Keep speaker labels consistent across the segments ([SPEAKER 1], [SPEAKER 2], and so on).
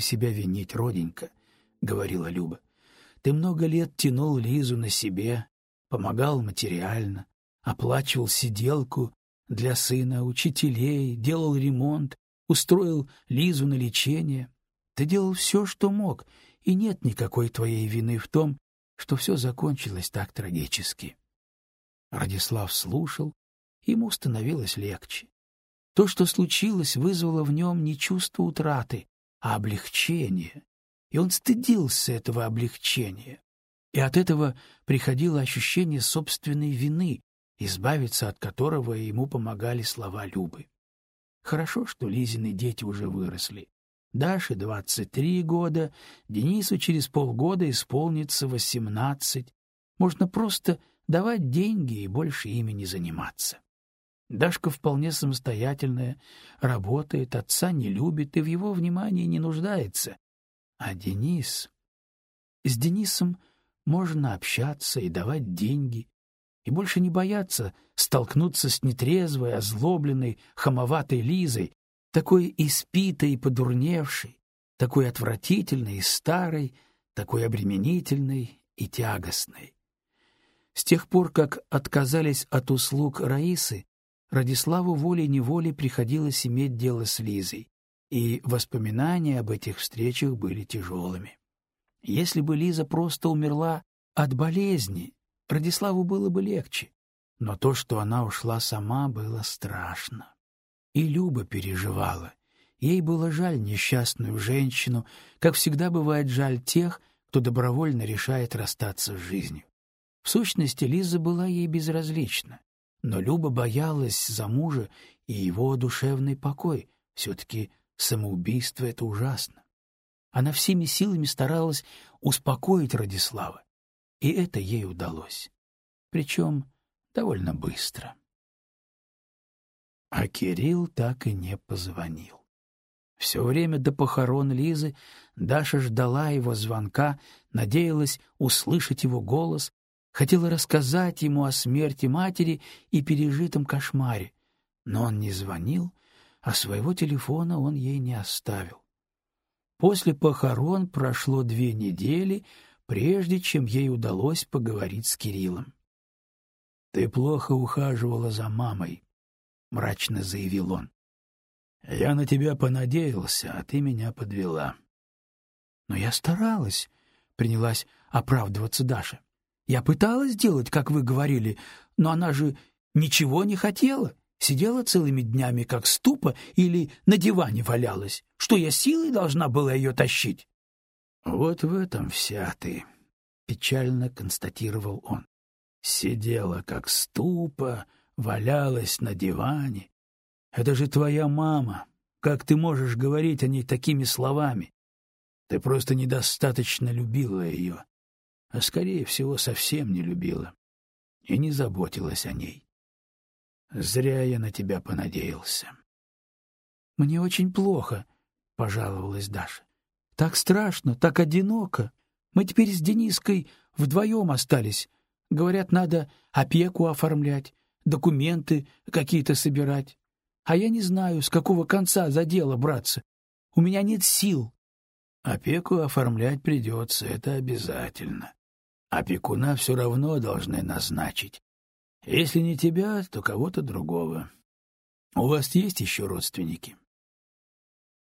[SPEAKER 1] вздумай себя винить, роденька, — говорила Люба. Ты много лет тянул Лизу на себе, помогал материально, оплачивал сиделку для сына, учителей, делал ремонт, устроил Лизу на лечение. Ты делал все, что мог, и нет никакой твоей вины в том, что все закончилось так трагически. Радислав слушал, ему становилось легче. То, что случилось, вызвало в нем не чувство утраты, а облегчение, и он стыдился этого облегчения. И от этого приходило ощущение собственной вины, избавиться от которого ему помогали слова Любы. Хорошо, что Лизины дети уже выросли. Даше двадцать три года, Денису через полгода исполнится восемнадцать. Можно просто давать деньги и больше ими не заниматься. Дашка вполне самостоятельная, работает, отца не любит и в его внимании не нуждается. А Денис... С Денисом можно общаться и давать деньги, и больше не бояться столкнуться с нетрезвой, озлобленной, хамоватой Лизой, такой испитой и подурневшей, такой отвратительной и старой, такой обременительной и тягостной. С тех пор, как отказались от услуг Раисы, Радиславу волей-неволей приходилось иметь дело с Лизой, и воспоминания об этих встречах были тяжелыми. Если бы Лиза просто умерла от болезни, Радиславу было бы легче, но то, что она ушла сама, было страшно. И Люба переживала. Ей было жаль несчастную женщину, как всегда бывает жаль тех, кто добровольно решает расстаться с жизнью. В сущности, Лиза была ей безразлична, но Люба боялась за мужа и его душевный покой. Все-таки самоубийство — это ужасно. Она всеми силами старалась успокоить Радислава, и это ей удалось. Причем довольно быстро. А Кирилл так и не позвонил. Все время до похорон Лизы Даша ждала его звонка, надеялась услышать его голос, хотела рассказать ему о смерти матери и пережитом кошмаре, но он не звонил, а своего телефона он ей не оставил. После похорон прошло две недели, прежде чем ей удалось поговорить с Кириллом. — Ты плохо ухаживала за мамой, — мрачно заявил он. — Я на тебя понадеялся, а ты меня подвела. — Но я старалась, — принялась оправдываться Даша. Я пыталась сделать, как вы говорили, но она же ничего не хотела. Сидела целыми днями, как ступа, или на диване валялась. Что я силой должна была ее тащить? — Вот в этом вся ты, — печально констатировал он. Сидела, как ступа, валялась на диване. Это же твоя мама. Как ты можешь говорить о ней такими словами? Ты просто недостаточно любила ее а, скорее всего, совсем не любила и не заботилась о ней. Зря я на тебя понадеялся. — Мне очень плохо, — пожаловалась Даша. — Так страшно, так одиноко. Мы теперь с Дениской вдвоем остались. Говорят, надо опеку оформлять, документы какие-то собирать. А я не знаю, с какого конца за дело браться. У меня нет сил. Опеку оформлять придется, это обязательно. Опекуна все равно должны назначить. Если не тебя, то кого-то другого. У вас есть еще родственники?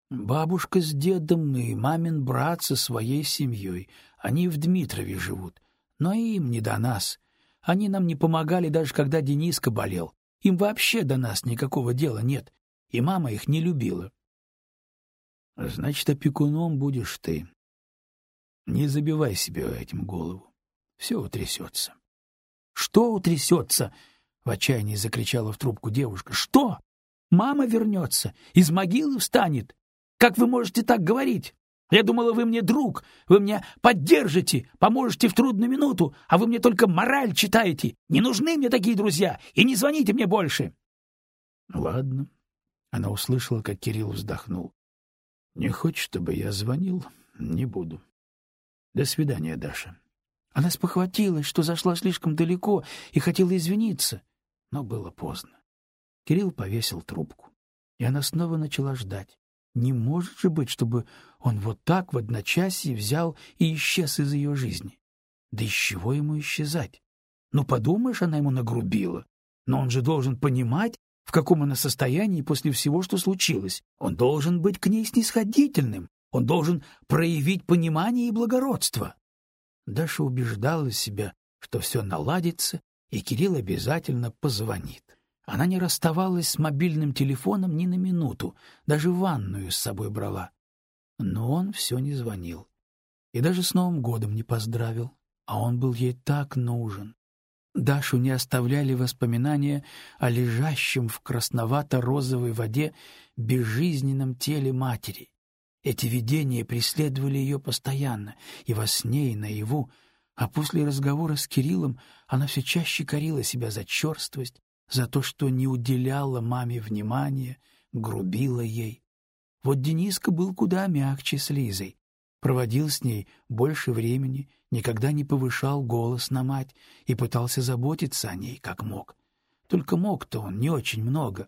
[SPEAKER 1] Бабушка с дедом и мамин брат со своей семьей. Они в Дмитрове живут. Но им не до нас. Они нам не помогали, даже когда Дениска болел. Им вообще до нас никакого дела нет. И мама их не любила. Значит, опекуном будешь ты. Не забивай себе этим голову все утрясется. — Что утрясется? — в отчаянии закричала в трубку девушка. — Что? Мама вернется, из могилы встанет. Как вы можете так говорить? Я думала, вы мне друг, вы меня поддержите, поможете в трудную минуту, а вы мне только мораль читаете. Не нужны мне такие друзья, и не звоните мне больше. — Ладно. Она услышала, как Кирилл вздохнул. — Не хочешь, чтобы я звонил? Не буду. До свидания, Даша. Она спохватилась, что зашла слишком далеко и хотела извиниться, но было поздно. Кирилл повесил трубку, и она снова начала ждать. Не может же быть, чтобы он вот так в одночасье взял и исчез из ее жизни. Да из чего ему исчезать? Ну, подумаешь, она ему нагрубила. Но он же должен понимать, в каком она состоянии после всего, что случилось. Он должен быть к ней снисходительным. Он должен проявить понимание и благородство. Даша убеждала себя, что все наладится, и Кирилл обязательно позвонит. Она не расставалась с мобильным телефоном ни на минуту, даже ванную с собой брала. Но он все не звонил. И даже с Новым годом не поздравил. А он был ей так нужен. Дашу не оставляли воспоминания о лежащем в красновато-розовой воде безжизненном теле матери. Эти видения преследовали ее постоянно, и во сне, и наяву, а после разговора с Кириллом она все чаще корила себя за черствость, за то, что не уделяла маме внимания, грубила ей. Вот Дениска был куда мягче с Лизой, проводил с ней больше времени, никогда не повышал голос на мать и пытался заботиться о ней, как мог. Только мог-то он не очень много.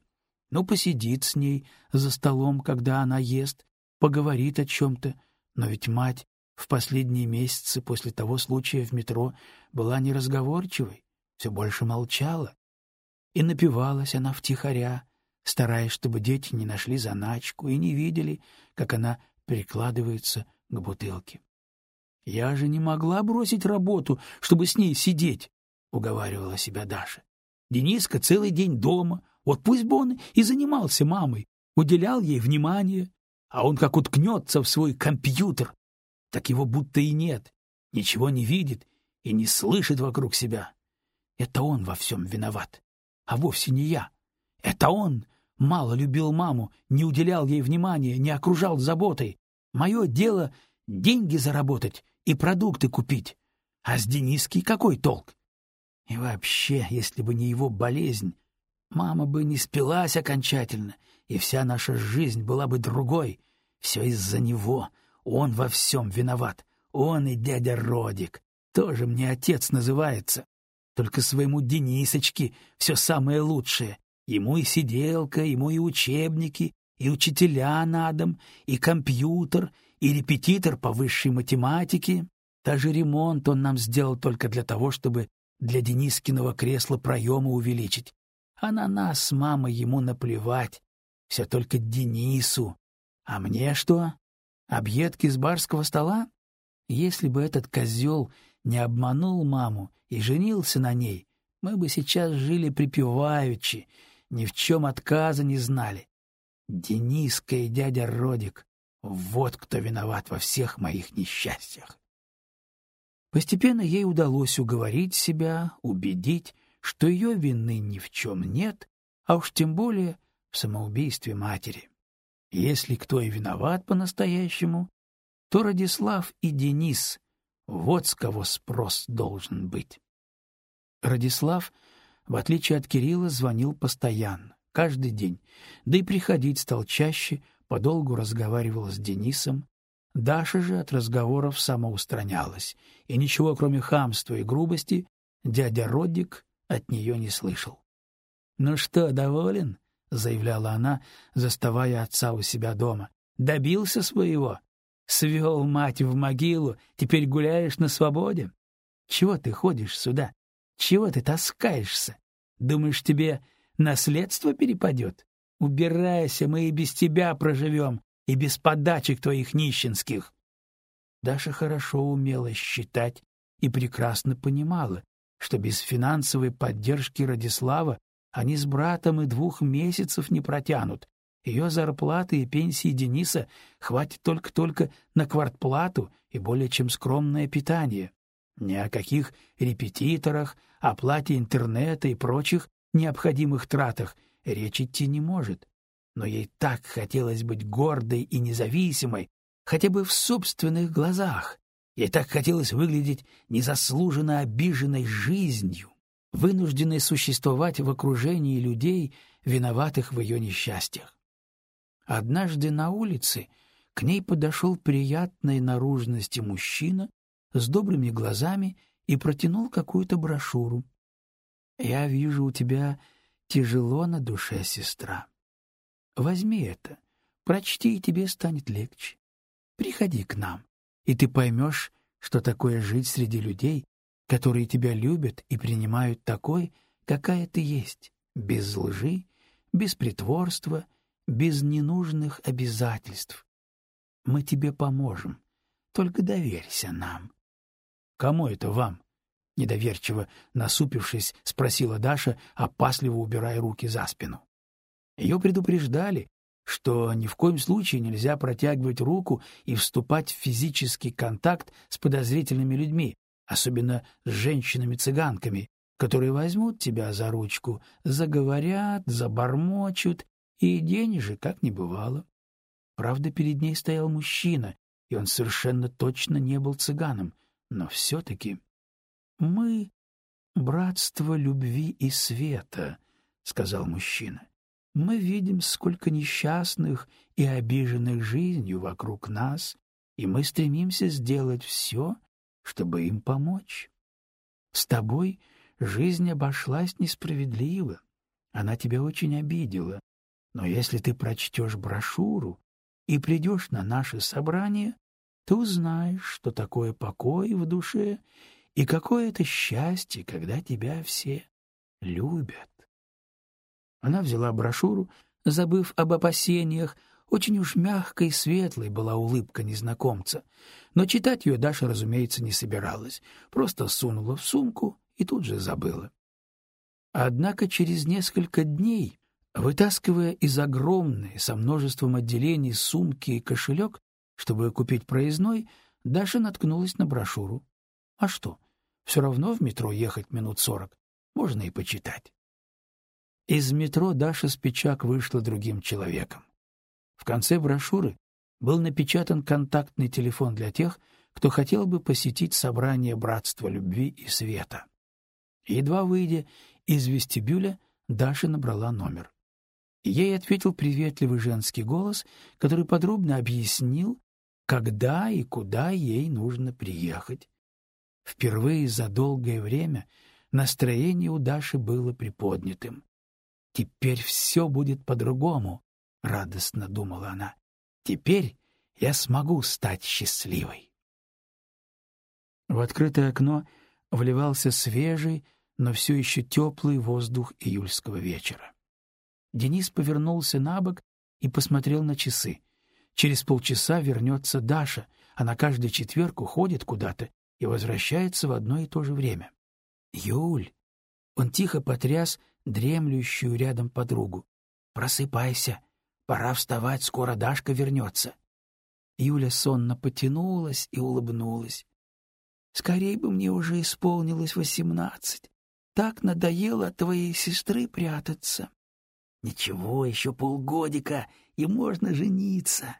[SPEAKER 1] Ну, посидит с ней за столом, когда она ест, поговорит о чем-то, но ведь мать в последние месяцы после того случая в метро была неразговорчивой, все больше молчала. И напивалась она втихаря, стараясь, чтобы дети не нашли заначку и не видели, как она прикладывается к бутылке. — Я же не могла бросить работу, чтобы с ней сидеть, — уговаривала себя Даша. Дениска целый день дома, вот пусть бы он и занимался мамой, уделял ей внимание, а он как уткнется в свой компьютер, так его будто и нет, ничего не видит и не слышит вокруг себя. Это он во всем виноват, а вовсе не я. Это он мало любил маму, не уделял ей внимания, не окружал заботой. Мое дело — деньги заработать и продукты купить. А с Дениской какой толк? И вообще, если бы не его болезнь, мама бы не спилась окончательно, и вся наша жизнь была бы другой. Все из-за него. Он во всем виноват. Он и дядя Родик. Тоже мне отец называется. Только своему Денисочке все самое лучшее. Ему и сиделка, ему и учебники, и учителя на дом, и компьютер, и репетитор по высшей математике. Даже ремонт он нам сделал только для того, чтобы для Денискиного кресла проема увеличить. А на нас с мамой ему наплевать. Все только Денису. А мне что? Объедки с барского стола? Если бы этот козел не обманул маму и женился на ней, мы бы сейчас жили припеваючи, ни в чем отказа не знали. Дениска и дядя Родик — вот кто виноват во всех моих несчастьях. Постепенно ей удалось уговорить себя, убедить, что ее вины ни в чем нет, а уж тем более в самоубийстве матери. Если кто и виноват по-настоящему, то Радислав и Денис — вот с кого спрос должен быть. Радислав, в отличие от Кирилла, звонил постоянно, каждый день, да и приходить стал чаще, подолгу разговаривал с Денисом. Даша же от разговоров самоустранялась, и ничего, кроме хамства и грубости, дядя Родик от нее не слышал. — Ну что, доволен? — заявляла она, заставая отца у себя дома. — Добился своего. Свел мать в могилу, теперь гуляешь на свободе. Чего ты ходишь сюда? Чего ты таскаешься? Думаешь, тебе наследство перепадет? Убирайся, мы и без тебя проживем, и без подачек твоих нищенских. Даша хорошо умела считать и прекрасно понимала, что без финансовой поддержки Радислава они с братом и двух месяцев не протянут. Ее зарплаты и пенсии Дениса хватит только-только на квартплату и более чем скромное питание. Ни о каких репетиторах, оплате интернета и прочих необходимых тратах речь идти не может. Но ей так хотелось быть гордой и независимой, хотя бы в собственных глазах. Ей так хотелось выглядеть незаслуженно обиженной жизнью вынужденной существовать в окружении людей, виноватых в ее несчастьях. Однажды на улице к ней подошел приятной наружности мужчина с добрыми глазами и протянул какую-то брошюру. «Я вижу, у тебя тяжело на душе, сестра. Возьми это, Прочти, и тебе станет легче. Приходи к нам, и ты поймешь, что такое жить среди людей, которые тебя любят и принимают такой, какая ты есть, без лжи, без притворства, без ненужных обязательств. Мы тебе поможем, только доверься нам. — Кому это вам? — недоверчиво насупившись, спросила Даша, опасливо убирая руки за спину. Ее предупреждали, что ни в коем случае нельзя протягивать руку и вступать в физический контакт с подозрительными людьми, особенно с женщинами-цыганками, которые возьмут тебя за ручку, заговорят, забормочут, и денежек как не бывало. Правда, перед ней стоял мужчина, и он совершенно точно не был цыганом, но все-таки... «Мы — братство любви и света», — сказал мужчина. «Мы видим, сколько несчастных и обиженных жизнью вокруг нас, и мы стремимся сделать все, чтобы им помочь. С тобой жизнь обошлась несправедливо, она тебя очень обидела, но если ты прочтешь брошюру и придешь на наше собрание, ты узнаешь, что такое покой в душе и какое это счастье, когда тебя все любят. Она взяла брошюру, забыв об опасениях, очень уж мягкой и светлой была улыбка незнакомца, но читать ее Даша, разумеется, не собиралась, просто сунула в сумку и тут же забыла. Однако через несколько дней, вытаскивая из огромной, со множеством отделений сумки и кошелек, чтобы купить проездной, Даша наткнулась на брошюру. А что, все равно в метро ехать минут сорок, можно и почитать. Из метро Даша Спичак вышла другим человеком. В конце брошюры был напечатан контактный телефон для тех, кто хотел бы посетить собрание Братства Любви и Света. Едва выйдя из вестибюля, Даша набрала номер. Ей ответил приветливый женский голос, который подробно объяснил, когда и куда ей нужно приехать. Впервые за долгое время настроение у Даши было приподнятым. «Теперь все будет по-другому», — радостно думала она. «Теперь я смогу стать счастливой». В открытое окно вливался свежий, но все еще теплый воздух июльского вечера. Денис повернулся на бок и посмотрел на часы. Через полчаса вернется Даша, она каждый четверг уходит куда-то и возвращается в одно и то же время. «Юль!» Он тихо потряс дремлющую рядом подругу. «Просыпайся! Пора вставать, скоро Дашка вернется!» Юля сонно потянулась и улыбнулась. «Скорей бы мне уже исполнилось восемнадцать. Так надоело от твоей сестры прятаться. Ничего, еще полгодика, и можно жениться.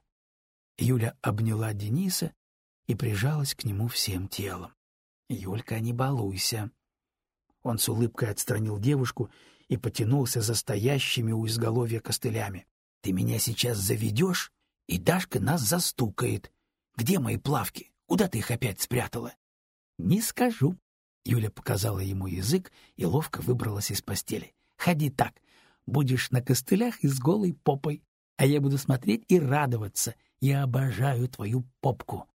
[SPEAKER 1] Юля обняла Дениса и прижалась к нему всем телом. Юлька, не балуйся. Он с улыбкой отстранил девушку и потянулся за стоящими у изголовья костылями. Ты меня сейчас заведешь, и Дашка нас застукает. Где мои плавки? Куда ты их опять спрятала? Не скажу, Юля показала ему язык и ловко выбралась из постели. «Ходи так. Будешь на костылях и с голой попой, а я буду смотреть и радоваться. Я обожаю твою попку».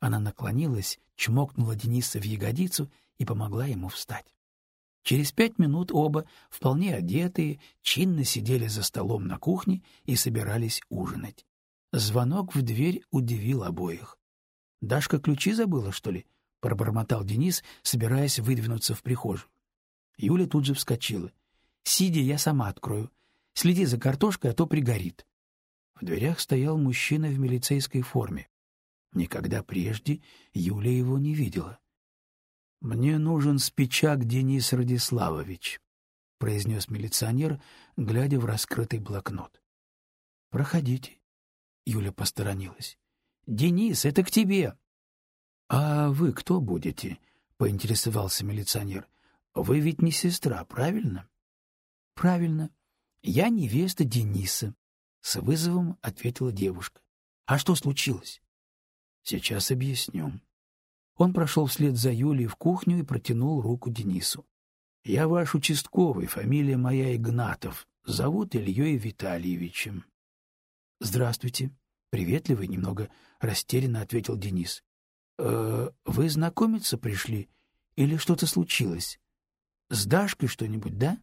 [SPEAKER 1] Она наклонилась, чмокнула Дениса в ягодицу и помогла ему встать. Через пять минут оба, вполне одетые, чинно сидели за столом на кухне и собирались ужинать. Звонок в дверь удивил обоих. «Дашка ключи забыла, что ли?» пробормотал Денис, собираясь выдвинуться в прихожую. Юля тут же вскочила. «Сиди, я сама открою. Следи за картошкой, а то пригорит». В дверях стоял мужчина в милицейской форме. Никогда прежде Юля его не видела. «Мне нужен спичак Денис Радиславович», — произнес милиционер, глядя в раскрытый блокнот. «Проходите». Юля посторонилась. «Денис, это к тебе!» «А вы кто будете?» — поинтересовался милиционер. «Вы ведь не сестра, правильно?» «Правильно. Я невеста Дениса», — с вызовом ответила девушка. «А что случилось?» «Сейчас объясню». Он прошел вслед за Юлей в кухню и протянул руку Денису. «Я ваш участковый, фамилия моя Игнатов. Зовут Ильей Витальевичем». Здравствуйте. Приветливый, немного растерянно ответил Денис. «Э, вы знакомиться пришли или что-то случилось? С Дашкой что-нибудь, да?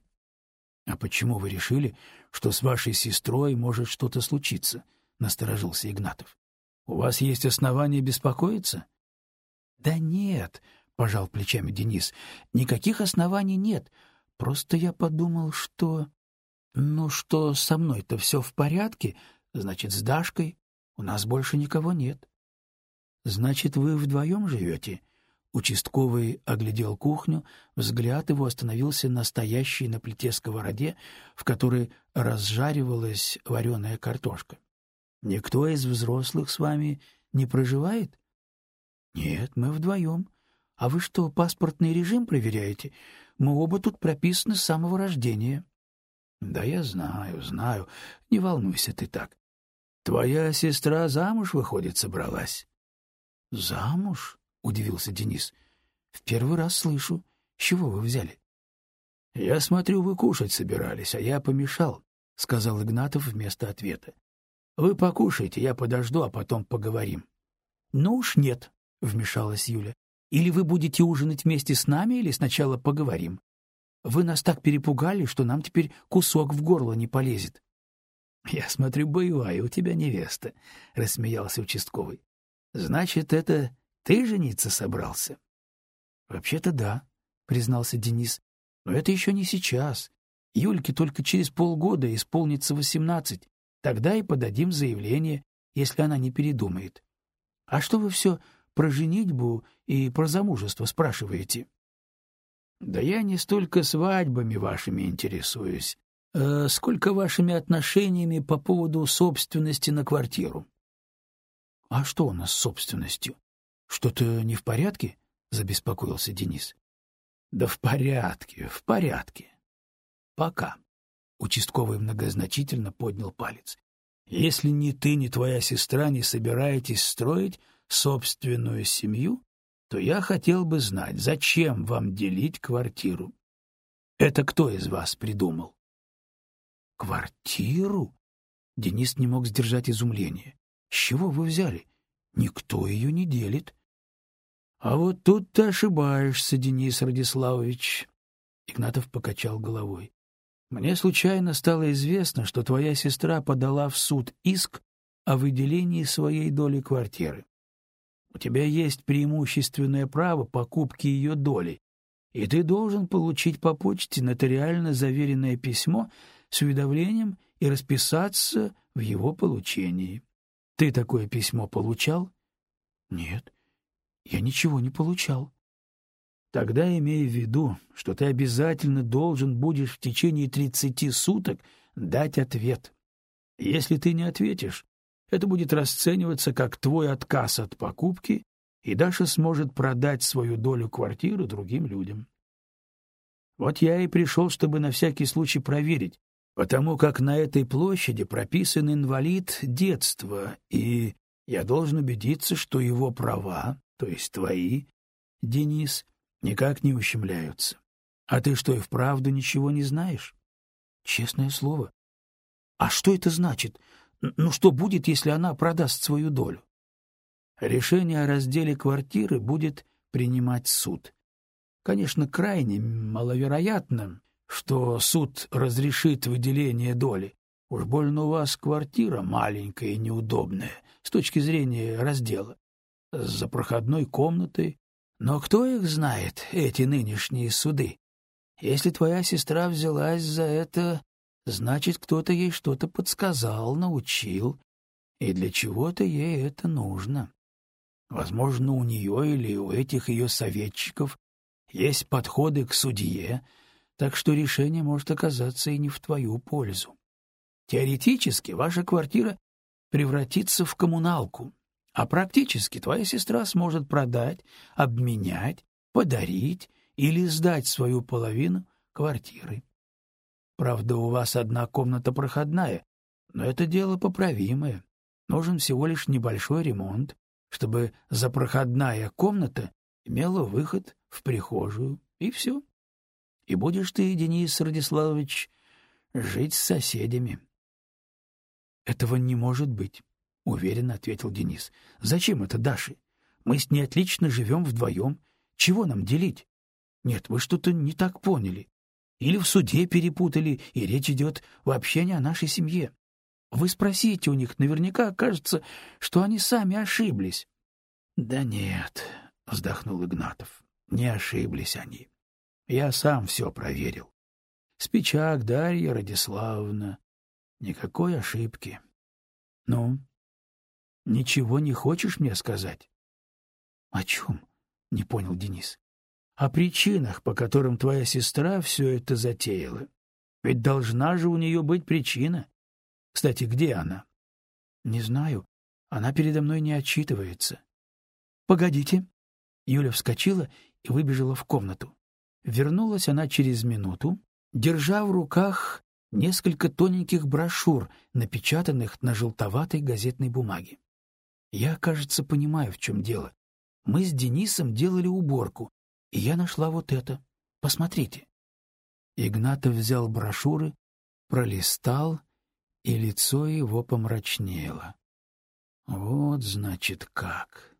[SPEAKER 1] А почему вы решили, что с вашей сестрой может что-то случиться? насторожился Игнатов. У вас есть основания беспокоиться? Да нет, пожал плечами Денис. Никаких оснований нет. Просто я подумал, что ну что со мной-то все в порядке, значит, с Дашкой у нас больше никого нет. Значит, вы вдвоем живете? Участковый оглядел кухню, взгляд его остановился на стоящей на плите сковороде, в которой разжаривалась вареная картошка. Никто из взрослых с вами не проживает? Нет, мы вдвоем. А вы что, паспортный режим проверяете? Мы оба тут прописаны с самого рождения. Да я знаю, знаю. Не волнуйся ты так. Твоя сестра замуж, выходит, собралась? Замуж? удивился Денис. В первый раз слышу. С чего вы взяли? Я смотрю, вы кушать собирались, а я помешал, сказал Игнатов вместо ответа. Вы покушайте, я подожду, а потом поговорим. Ну уж нет, вмешалась Юля. Или вы будете ужинать вместе с нами, или сначала поговорим. Вы нас так перепугали, что нам теперь кусок в горло не полезет. — Я смотрю, боевая у тебя невеста, — рассмеялся участковый. — Значит, это ты жениться собрался? — Вообще-то да, — признался Денис. — Но это еще не сейчас. Юльке только через полгода исполнится восемнадцать. Тогда и подадим заявление, если она не передумает. А что вы все про женитьбу и про замужество спрашиваете? — Да я не столько свадьбами вашими интересуюсь, э, сколько вашими отношениями по поводу собственности на квартиру. — А что у нас с собственностью? Что-то не в порядке? — забеспокоился Денис. — Да в порядке, в порядке. — Пока. Участковый многозначительно поднял палец. Если ни ты, ни твоя сестра не собираетесь строить собственную семью, то я хотел бы знать, зачем вам делить квартиру. Это кто из вас придумал? Квартиру? Денис не мог сдержать изумление. С чего вы взяли? Никто ее не делит. А вот тут ты ошибаешься, Денис Радиславович. Игнатов покачал головой. Мне случайно стало известно, что твоя сестра подала в суд иск о выделении своей доли квартиры. У тебя есть преимущественное право покупки ее доли, и ты должен получить по почте нотариально заверенное письмо с уведомлением и расписаться в его получении. Ты такое письмо получал? Нет, я ничего не получал. Тогда имей в виду, что ты обязательно должен будешь в течение тридцати суток дать ответ. Если ты не ответишь, это будет расцениваться как твой отказ от покупки, и Даша сможет продать свою долю квартиры другим людям. Вот я и пришел, чтобы на всякий случай проверить, потому как на этой площади прописан инвалид детства, и я должен убедиться, что его права, то есть твои, Денис, никак не ущемляются. А ты что, и вправду ничего не знаешь? Честное слово. А что это значит? Ну что будет, если она продаст свою долю? Решение о разделе квартиры будет принимать суд. Конечно, крайне маловероятно, что суд разрешит выделение доли. Уж больно у вас квартира маленькая и неудобная с точки зрения раздела. За проходной комнатой, но кто их знает, эти нынешние суды? Если твоя сестра взялась за это, значит, кто-то ей что-то подсказал, научил, и для чего-то ей это нужно. Возможно, у нее или у этих ее советчиков есть подходы к судье, так что решение может оказаться и не в твою пользу. Теоретически ваша квартира превратится в коммуналку, а практически твоя сестра сможет продать, обменять, подарить или сдать свою половину квартиры. Правда, у вас одна комната проходная, но это дело поправимое. Нужен всего лишь небольшой ремонт, чтобы запроходная комната имела выход в прихожую, и все. И будешь ты, Денис Радиславович, жить с соседями. Этого не может быть, уверенно ответил Денис. Зачем это Даше? Мы с ней отлично живем вдвоем. Чего нам делить? Нет, вы что-то не так поняли. Или в суде перепутали, и речь идет вообще не о нашей семье. Вы спросите у них, наверняка окажется, что они сами ошиблись. — Да нет, — вздохнул Игнатов, — не ошиблись они. Я сам все проверил. Спичак Дарья Радиславовна. Никакой ошибки. Ну, ничего не хочешь мне сказать? — О чем? — не понял Денис. — О причинах, по которым твоя сестра все это затеяла. Ведь должна же у нее быть причина. Кстати, где она? — Не знаю. Она передо мной не отчитывается. — Погодите. Юля вскочила и выбежала в комнату. Вернулась она через минуту, держа в руках несколько тоненьких брошюр, напечатанных на желтоватой газетной бумаге. Я, кажется, понимаю, в чем дело. Мы с Денисом делали уборку, и я нашла вот это. Посмотрите. Игнатов взял брошюры, пролистал и лицо его помрачнело. Вот, значит, как.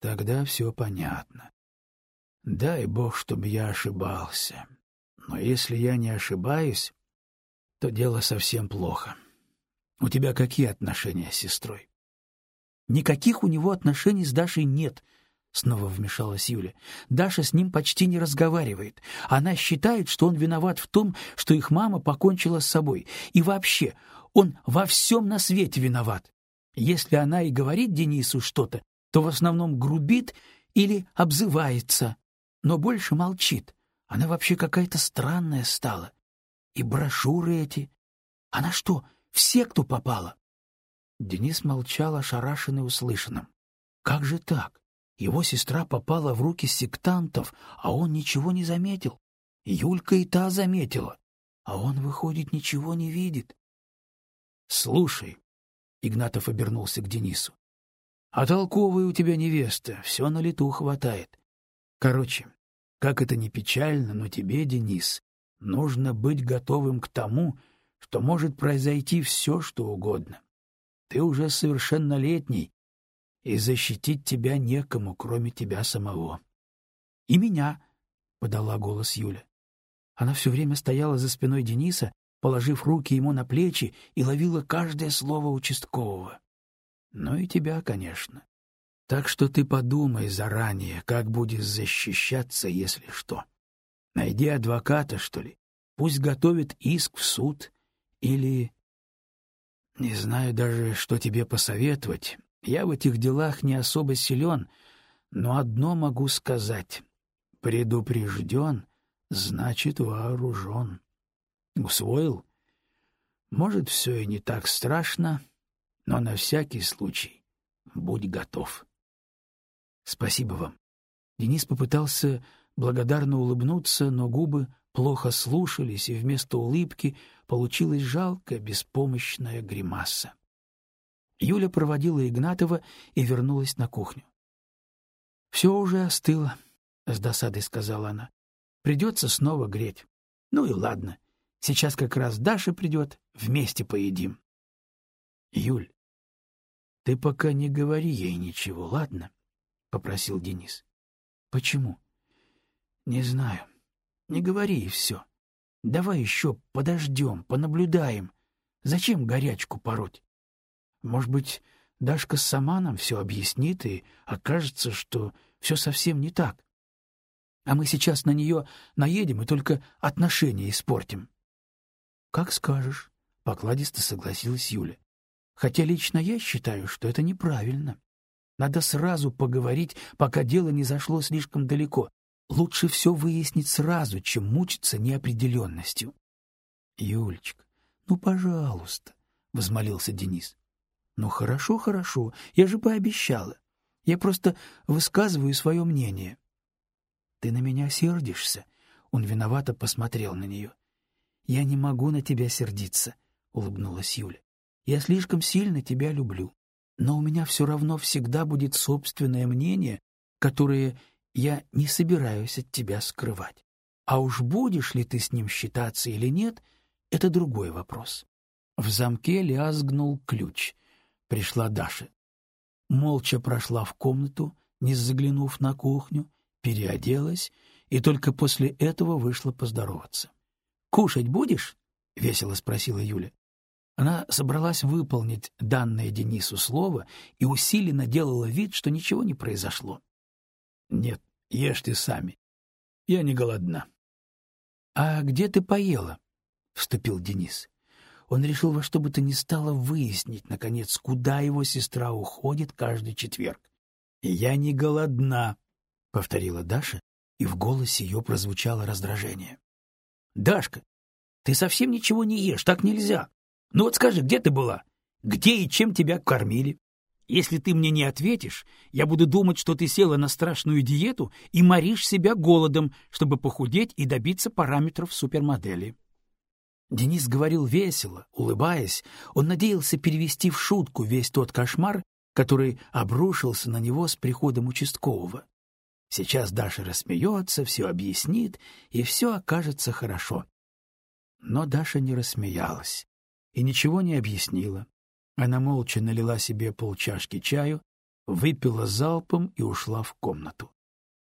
[SPEAKER 1] Тогда все понятно. Дай бог, чтобы я ошибался. Но если я не ошибаюсь, то дело совсем плохо. У тебя какие отношения с сестрой? Никаких у него отношений с Дашей нет, снова вмешалась Юля. Даша с ним почти не разговаривает. Она считает, что он виноват в том, что их мама покончила с собой. И вообще, он во всем на свете виноват. Если она и говорит Денису что-то, то в основном грубит или обзывается, но больше молчит. Она вообще какая-то странная стала. И брошюры эти. Она что, в секту попала? Денис молчал, ошарашенный услышанным. Как же так? Его сестра попала в руки сектантов, а он ничего не заметил. Юлька и та заметила, а он, выходит, ничего не видит. Слушай, Игнатов обернулся к Денису. А толковая у тебя невеста, все на лету хватает. Короче, как это ни печально, но тебе, Денис, нужно быть готовым к тому, что может произойти все, что угодно. Ты уже совершеннолетний, и защитить тебя некому, кроме тебя самого. — И меня, — подала голос Юля. Она все время стояла за спиной Дениса, положив руки ему на плечи и ловила каждое слово участкового. Ну и тебя, конечно. Так что ты подумай заранее, как будешь защищаться, если что. Найди адвоката, что ли. Пусть готовит иск в суд. Или... Не знаю даже, что тебе посоветовать. Я в этих делах не особо силен, но одно могу сказать. Предупрежден, значит вооружен. Усвоил? Может, все и не так страшно, но на всякий случай будь готов. Спасибо вам. Денис попытался благодарно улыбнуться, но губы плохо слушались, и вместо улыбки получилась жалкая, беспомощная гримаса. Юля проводила Игнатова и вернулась на кухню. — Все уже остыло, — с досадой сказала она. — Придется снова греть. Ну и ладно, Сейчас как раз Даша придет, вместе поедим. — Юль, ты пока не говори ей ничего, ладно? — попросил Денис. — Почему? — Не знаю. Не говори и все. Давай еще подождем, понаблюдаем. Зачем горячку пороть? Может быть, Дашка сама нам все объяснит, и окажется, что все совсем не так. А мы сейчас на нее наедем и только отношения испортим. Как скажешь, покладисто согласилась Юля. Хотя лично я считаю, что это неправильно. Надо сразу поговорить, пока дело не зашло слишком далеко. Лучше все выяснить сразу, чем мучиться неопределенностью. — Юлечка, ну, пожалуйста, — возмолился Денис. — Ну, хорошо, хорошо, я же пообещала. Я просто высказываю свое мнение. — Ты на меня сердишься? Он виновато посмотрел на нее. Я не могу на тебя сердиться, улыбнулась Юля. Я слишком сильно тебя люблю, но у меня все равно всегда будет собственное мнение, которое я не собираюсь от тебя скрывать. А уж будешь ли ты с ним считаться или нет, это другой вопрос. В замке лязгнул ключ. Пришла Даша. Молча прошла в комнату, не заглянув на кухню, переоделась и только после этого вышла поздороваться. «Кушать будешь?» — весело спросила Юля. Она собралась выполнить данное Денису слово и усиленно делала вид, что ничего не произошло. — Нет, ешьте сами. Я не голодна. — А где ты поела? — вступил Денис. Он решил во что бы то ни стало выяснить, наконец, куда его сестра уходит каждый четверг. — Я не голодна, — повторила Даша, и в голосе ее прозвучало раздражение. — Дашка, ты совсем ничего не ешь, так нельзя. Ну вот скажи, где ты была? Где и чем тебя кормили? Если ты мне не ответишь, я буду думать, что ты села на страшную диету и моришь себя голодом, чтобы похудеть и добиться параметров супермодели. Денис говорил весело, улыбаясь. Он надеялся перевести в шутку весь тот кошмар, который обрушился на него с приходом участкового. Сейчас Даша рассмеется, все объяснит, и все окажется хорошо. Но Даша не рассмеялась и ничего не объяснила. Она молча налила себе полчашки чаю, выпила залпом и ушла в комнату.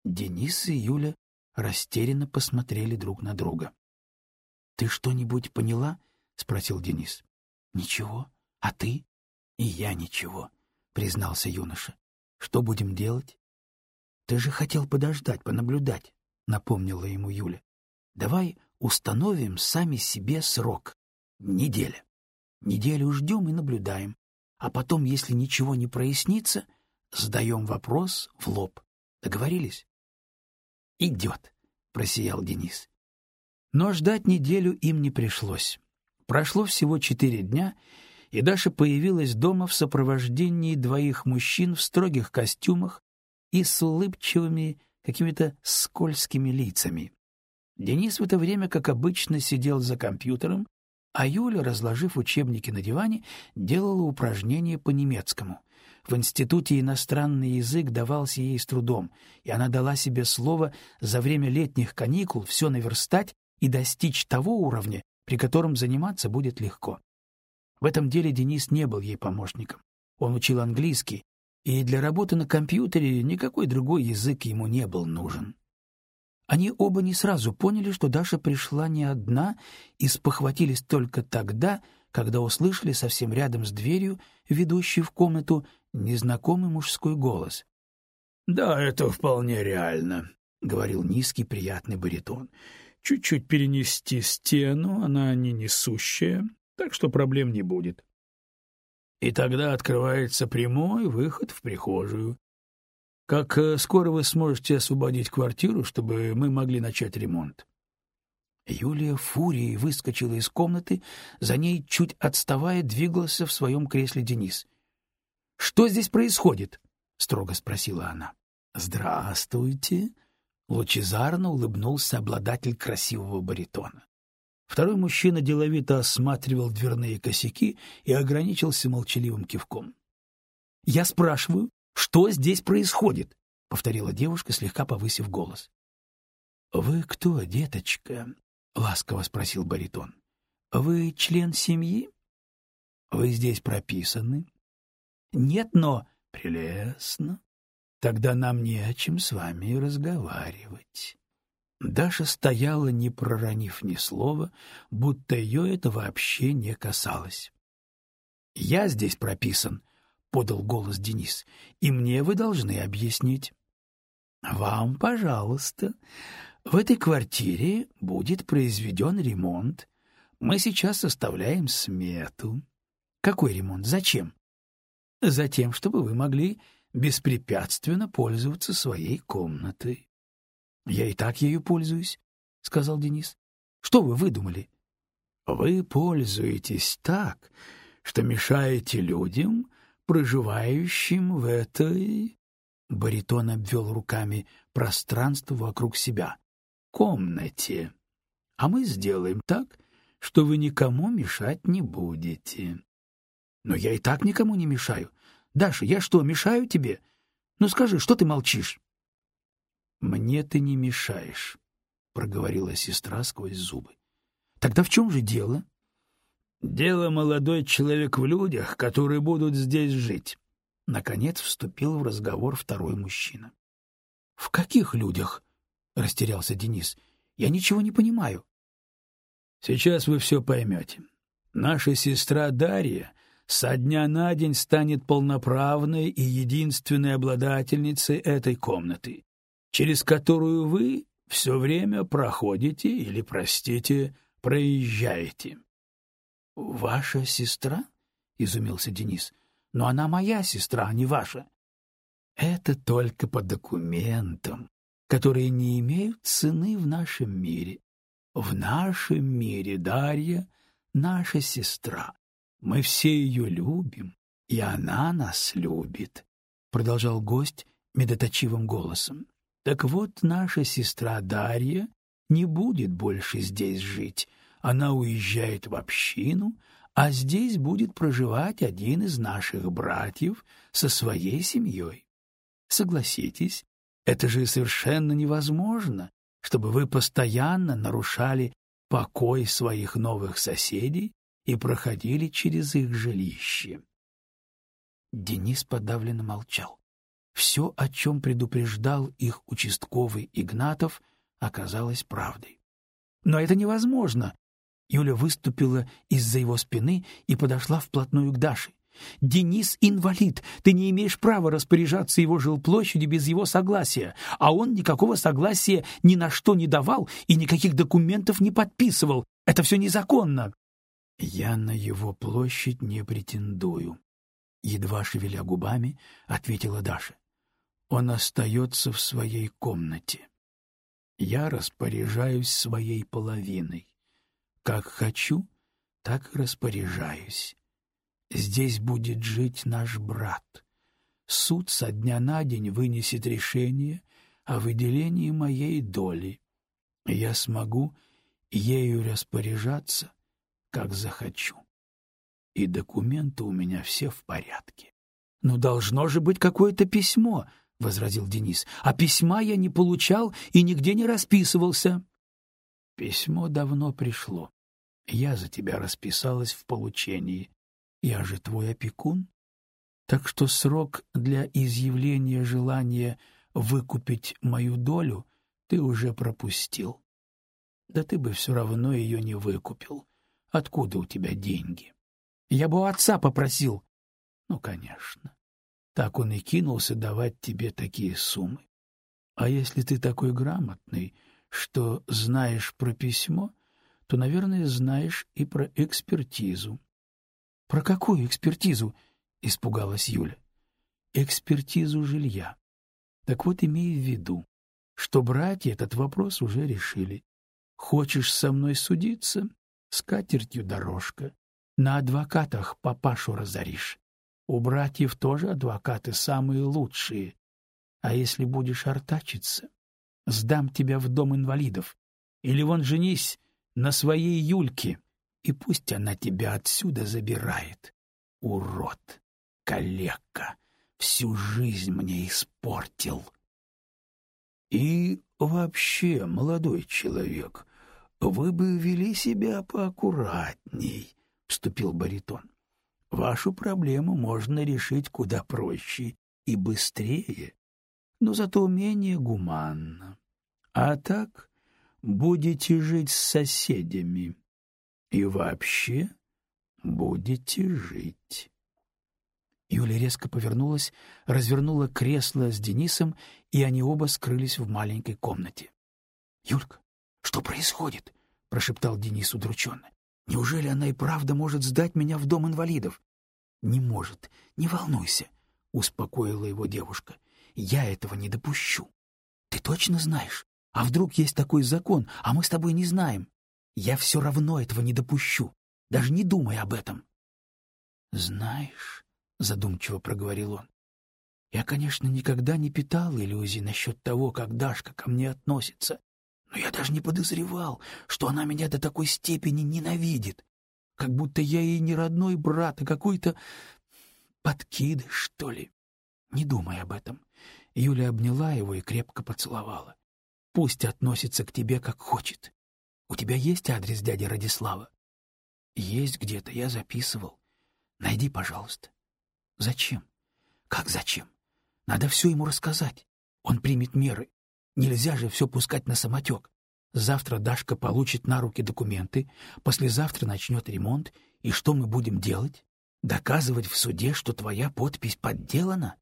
[SPEAKER 1] Денис и Юля растерянно посмотрели друг на друга. — Ты что-нибудь поняла? — спросил Денис. — Ничего. А ты? — И я ничего, — признался юноша. — Что будем делать? — Ты же хотел подождать, понаблюдать, — напомнила ему Юля. — Давай установим сами себе срок. Неделя. Неделю ждем и наблюдаем, а потом, если ничего не прояснится, задаем вопрос в лоб. Договорились? — Идет, — просиял Денис. Но ждать неделю им не пришлось. Прошло всего четыре дня, и Даша появилась дома в сопровождении двоих мужчин в строгих костюмах и с улыбчивыми, какими-то скользкими лицами. Денис в это время, как обычно, сидел за компьютером а Юля, разложив учебники на диване, делала упражнения по немецкому. В институте иностранный язык давался ей с трудом, и она дала себе слово за время летних каникул все наверстать и достичь того уровня, при котором заниматься будет легко. В этом деле Денис не был ей помощником. Он учил английский, и для работы на компьютере никакой другой язык ему не был нужен. Они оба не сразу поняли, что Даша пришла не одна, и спохватились только тогда, когда услышали совсем рядом с дверью, ведущей в комнату, незнакомый мужской голос. — Да, это вполне реально, — говорил низкий приятный баритон. — Чуть-чуть перенести стену, она не несущая, так что проблем не будет. И тогда открывается прямой выход в прихожую. Как э, скоро вы сможете освободить квартиру, чтобы мы могли начать ремонт? Юлия фурией выскочила из комнаты, за ней, чуть отставая, двигался в своем кресле Денис. — Что здесь происходит? — строго спросила она. — Здравствуйте! — лучезарно улыбнулся обладатель красивого баритона. Второй мужчина деловито осматривал дверные косяки и ограничился молчаливым кивком. — Я спрашиваю, что здесь происходит? — повторила девушка, слегка повысив голос. — Вы кто, деточка? — ласково спросил баритон. — Вы член семьи? — Вы здесь прописаны? — Нет, но... — Прелестно. Тогда нам не о чем с вами разговаривать. Даша стояла, не проронив ни слова, будто ее это вообще не касалось. — Я здесь прописан, — подал голос Денис, — и мне вы должны объяснить. — Вам, пожалуйста. В этой квартире будет произведен ремонт. Мы сейчас составляем смету. Какой ремонт? Зачем? Затем, чтобы вы могли беспрепятственно пользоваться своей комнатой. — Я и так ею пользуюсь, — сказал Денис. — Что вы выдумали? — Вы пользуетесь так, что мешаете людям проживающим в этой...» Баритон обвел руками пространство вокруг себя. «Комнате. А мы сделаем так, что вы никому мешать не будете». «Но я и так никому не мешаю. Даша, я что, мешаю тебе? Ну скажи, что ты молчишь?» «Мне ты не мешаешь», — проговорила сестра сквозь зубы. «Тогда в чем же дело?» Дело молодой человек в людях, которые будут здесь жить. Наконец вступил в разговор второй мужчина. — В каких людях? — растерялся Денис. — Я ничего не понимаю. — Сейчас вы все поймете. Наша сестра Дарья со дня на день станет полноправной и единственной обладательницей этой комнаты, через которую вы все время проходите или, простите, проезжаете. — Ваша сестра? — изумился Денис. — Но она моя сестра, а не ваша. — Это только по документам, которые не имеют цены в нашем мире. В нашем мире Дарья — наша сестра. Мы все ее любим, и она нас любит, — продолжал гость медоточивым голосом. Так вот, наша сестра Дарья не будет больше здесь жить. Она уезжает в общину, а здесь будет проживать один из наших братьев со своей семьей. Согласитесь, это же совершенно невозможно, чтобы вы постоянно нарушали покой своих новых соседей и проходили через их жилище. Денис подавленно молчал. Все, о чем предупреждал их участковый Игнатов, оказалось правдой. Но это невозможно. Юля выступила из-за его спины и подошла вплотную к Даше. Денис инвалид. Ты не имеешь права распоряжаться его жилплощадью без его согласия, а он никакого согласия ни на что не давал и никаких документов не подписывал. Это все незаконно. Я на его площадь не претендую, едва шевеля губами, ответила Даша. Он остается в своей комнате. Я распоряжаюсь своей половиной. Как хочу, так распоряжаюсь. Здесь будет жить наш брат. Суд со дня на день вынесет решение о выделении моей доли. Я смогу ею распоряжаться как захочу. И документы у меня все в порядке. — Ну, должно же быть какое-то письмо, — возразил Денис. — А письма я не получал и нигде не расписывался. — Письмо давно пришло. Я за тебя расписалась в получении. Я же твой опекун. Так что срок для изъявления желания выкупить мою долю ты уже пропустил. Да ты бы все равно ее не выкупил. Откуда у тебя деньги? Я бы у отца попросил. Ну, конечно. Так он и кинулся давать тебе такие суммы. А если ты такой грамотный, что знаешь про письмо, то, наверное, знаешь и про экспертизу. — Про какую экспертизу? — испугалась Юля. — Экспертизу жилья. Так вот, имей в виду, что братья этот вопрос уже решили. Хочешь со мной судиться? С катертью дорожка. На адвокатах папашу разоришь. У братьев тоже адвокаты самые лучшие. А если будешь артачиться, сдам тебя в дом инвалидов. Или вон женись на своей Юльке, и пусть она тебя отсюда забирает. Урод, калекка, всю жизнь мне испортил. И вообще, молодой человек, вы бы вели себя поаккуратней, — вступил баритон. — Вашу проблему можно решить куда проще и быстрее, но зато менее гуманно. А так будете жить с соседями. И вообще будете жить. Юля резко повернулась, развернула кресло с Денисом, и они оба скрылись в маленькой комнате. — Юлька, что происходит? — прошептал Денис удрученно. — Неужели она и правда может сдать меня в дом инвалидов? — Не может. Не волнуйся, — успокоила его девушка. — Я этого не допущу. — Ты точно знаешь? А вдруг есть такой закон, а мы с тобой не знаем? Я все равно этого не допущу. Даже не думай об этом. — Знаешь, — задумчиво проговорил он, — я, конечно, никогда не питал иллюзий насчет того, как Дашка ко мне относится. Но я даже не подозревал, что она меня до такой степени ненавидит. Как будто я ей не родной брат, а какой-то подкидыш, что ли. Не думай об этом. Юля обняла его и крепко поцеловала. Пусть относится к тебе как хочет. У тебя есть адрес дяди Радислава? Есть где-то, я записывал. Найди, пожалуйста. Зачем? Как зачем? Надо все ему рассказать. Он примет меры. Нельзя же все пускать на самотек. Завтра Дашка получит на руки документы, послезавтра начнет ремонт, и что мы будем делать? Доказывать в суде, что твоя подпись подделана?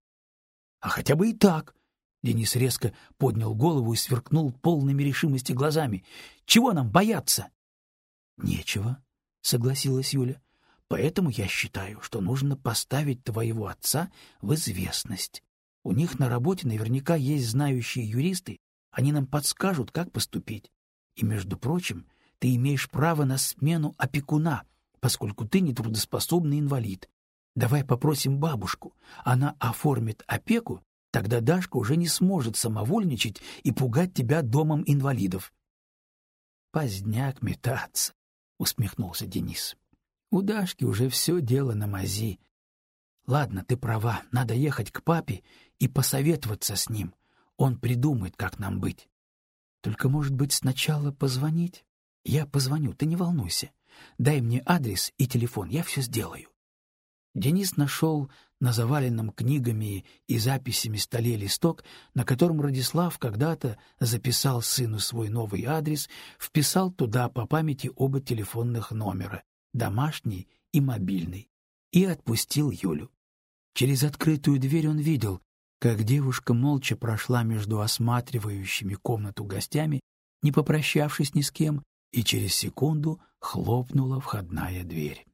[SPEAKER 1] А хотя бы и так. Денис резко поднял голову и сверкнул полными решимости глазами. Чего нам бояться? Нечего, согласилась Юля. Поэтому я считаю, что нужно поставить твоего отца в известность. У них на работе наверняка есть знающие юристы, они нам подскажут, как поступить. И, между прочим, ты имеешь право на смену опекуна, поскольку ты нетрудоспособный инвалид. Давай попросим бабушку, она оформит опеку, тогда Дашка уже не сможет самовольничать и пугать тебя домом инвалидов. Поздняк метаться, усмехнулся Денис. У Дашки уже все дело на мази. Ладно, ты права, надо ехать к папе и посоветоваться с ним. Он придумает, как нам быть. Только, может быть, сначала позвонить? Я позвоню, ты не волнуйся. Дай мне адрес и телефон, я все сделаю. Денис нашел на заваленном книгами и записями столе листок, на котором Радислав когда-то записал сыну свой новый адрес, вписал туда по памяти оба телефонных номера — домашний и мобильный, и отпустил Юлю. Через открытую дверь он видел, как девушка молча прошла между осматривающими комнату гостями, не попрощавшись ни с кем, и через секунду хлопнула входная дверь.